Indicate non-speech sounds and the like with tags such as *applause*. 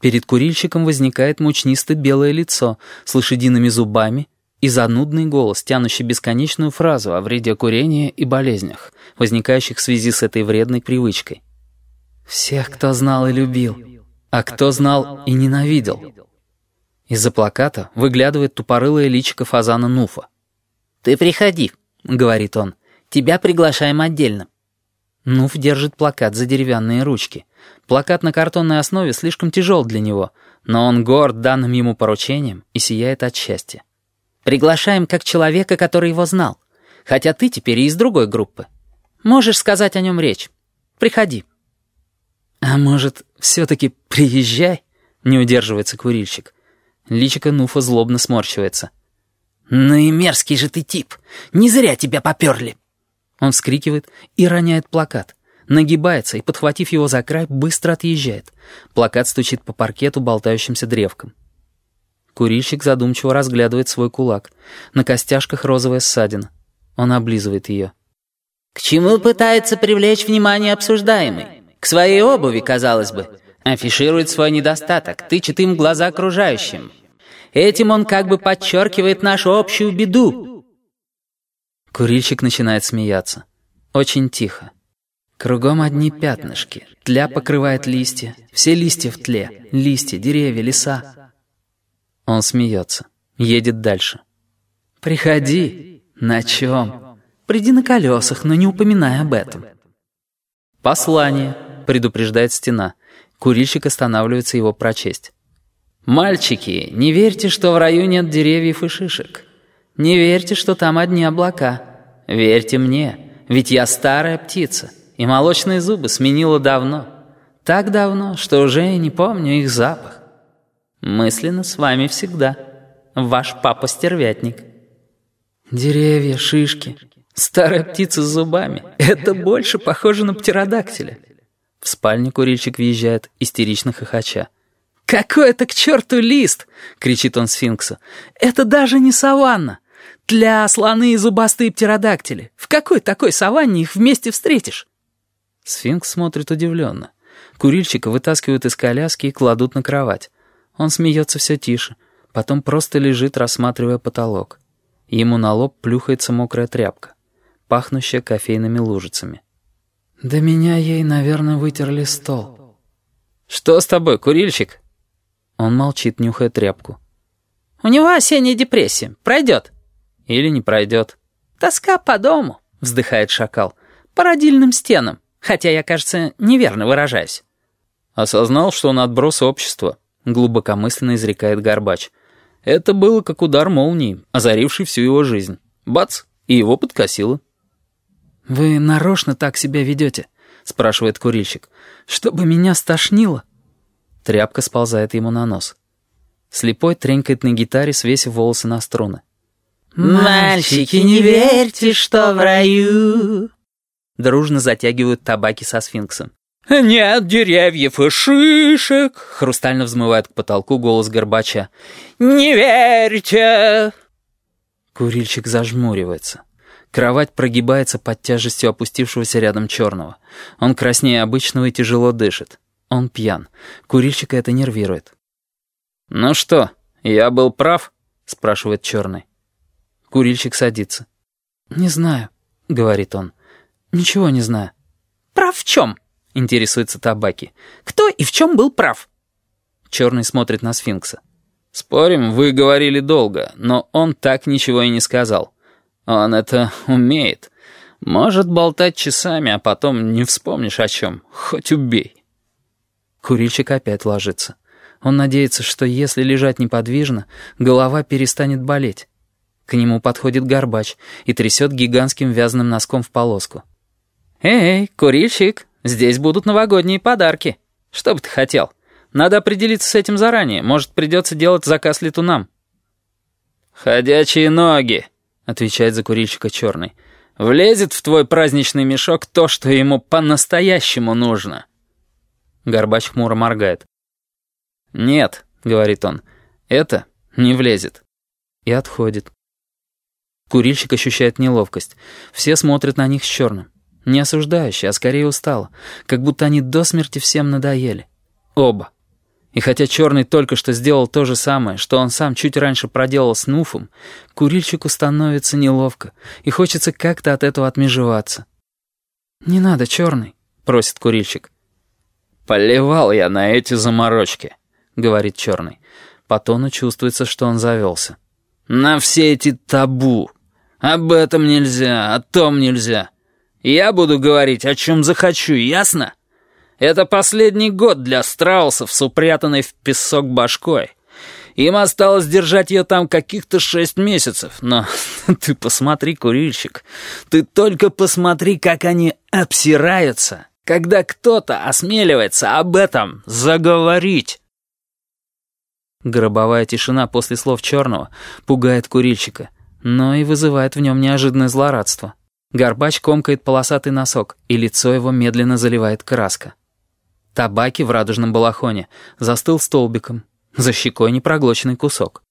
Перед курильщиком возникает мучнисто-белое лицо с лошадиными зубами и занудный голос, тянущий бесконечную фразу о вреде курения и болезнях, возникающих в связи с этой вредной привычкой. «Всех, кто знал и любил, а кто знал и ненавидел». Из-за плаката выглядывает тупорылое личико фазана Нуфа. «Ты приходи», — говорит он, — «тебя приглашаем отдельно». Нуф держит плакат за деревянные ручки. Плакат на картонной основе слишком тяжел для него, но он горд данным ему поручением и сияет от счастья. «Приглашаем как человека, который его знал. Хотя ты теперь и из другой группы. Можешь сказать о нем речь. Приходи». «А может, все-таки приезжай?» — не удерживается курильщик. Личико Нуфа злобно сморщивается. «Ну и мерзкий же ты тип! Не зря тебя поперли!» Он вскрикивает и роняет плакат. Нагибается и, подхватив его за край, быстро отъезжает. Плакат стучит по паркету болтающимся древком. Курильщик задумчиво разглядывает свой кулак. На костяшках розовая ссадина. Он облизывает ее. «К чему пытается привлечь внимание обсуждаемый? К своей обуви, казалось бы. Афиширует свой недостаток, тычет им глаза окружающим. Этим он как бы подчеркивает нашу общую беду». Курильщик начинает смеяться. Очень тихо. Кругом одни пятнышки. Тля покрывает листья. Все листья в тле. Листья, деревья, леса. Он смеется. Едет дальше. «Приходи. На чем? Приди на колесах, но не упоминай об этом». «Послание», — предупреждает стена. Курильщик останавливается его прочесть. «Мальчики, не верьте, что в раю нет деревьев и шишек. Не верьте, что там одни облака. Верьте мне, ведь я старая птица, и молочные зубы сменила давно. Так давно, что уже и не помню их запах. Мысленно с вами всегда. Ваш папа-стервятник. Деревья, шишки, старая птица с зубами. Это больше похоже на птеродактиля. В спальне курильщик въезжает, истерично хохоча. «Какой это к черту лист!» — кричит он сфинксу. «Это даже не саванна! Тля, слоны и зубастые птеродактили. В какой такой саванне их вместе встретишь?» Сфинкс смотрит удивленно. Курильщика вытаскивают из коляски и кладут на кровать. Он смеется все тише, потом просто лежит, рассматривая потолок. Ему на лоб плюхается мокрая тряпка, пахнущая кофейными лужицами. «Да меня ей, наверное, вытерли стол». «Что с тобой, курильщик?» Он молчит, нюхая тряпку. «У него осенняя депрессия. Пройдет». Или не пройдет. «Тоска по дому», — вздыхает шакал. «По родильным стенам. Хотя я, кажется, неверно выражаюсь». Осознал, что он отброс общества, глубокомысленно изрекает Горбач. Это было как удар молнии, озаривший всю его жизнь. Бац! И его подкосило. «Вы нарочно так себя ведете?» — спрашивает курильщик. «Чтобы меня стошнило?» Тряпка сползает ему на нос. Слепой тренькает на гитаре, свесив волосы на струны. «Мальчики, не верьте, что в раю...» Дружно затягивают табаки со сфинксом. «Нет деревьев и шишек!» Хрустально взмывает к потолку голос Горбача. «Не верьте!» Курильщик зажмуривается. Кровать прогибается под тяжестью опустившегося рядом черного. Он краснее обычного и тяжело дышит. Он пьян. Курильщика это нервирует. «Ну что, я был прав?» — спрашивает черный. Курильщик садится. «Не знаю», — говорит он. «Ничего не знаю». «Прав в чем?» — интересуется табаки. «Кто и в чем был прав?» Черный смотрит на сфинкса. «Спорим, вы говорили долго, но он так ничего и не сказал. Он это умеет. Может болтать часами, а потом не вспомнишь о чем. Хоть убей». Курильщик опять ложится. Он надеется, что если лежать неподвижно, голова перестанет болеть. К нему подходит горбач и трясет гигантским вязаным носком в полоску. «Эй, курильщик, здесь будут новогодние подарки. Что бы ты хотел? Надо определиться с этим заранее. Может, придется делать заказ летунам». «Ходячие ноги», — отвечает за курильщика черный. «Влезет в твой праздничный мешок то, что ему по-настоящему нужно». Горбач хмуро моргает. «Нет», — говорит он, — «это не влезет». И отходит. Курильщик ощущает неловкость. Все смотрят на них с черным. Не осуждающе, а скорее устало. Как будто они до смерти всем надоели. Оба. И хотя Черный только что сделал то же самое, что он сам чуть раньше проделал с Нуфом, курильщику становится неловко, и хочется как-то от этого отмежеваться. «Не надо, Черный», — просит курильщик. «Поливал я на эти заморочки», — говорит Черный. По тону чувствуется, что он завелся. «На все эти табу. Об этом нельзя, о том нельзя. Я буду говорить, о чем захочу, ясно? Это последний год для страусов с упрятанной в песок башкой. Им осталось держать ее там каких-то шесть месяцев, но *laughs* ты посмотри, курильщик, ты только посмотри, как они обсираются, когда кто-то осмеливается об этом заговорить». Гробовая тишина после слов черного пугает курильщика, но и вызывает в нем неожиданное злорадство. Горбач комкает полосатый носок, и лицо его медленно заливает краска. Табаки в радужном балахоне застыл столбиком, за щекой непроглоченный кусок.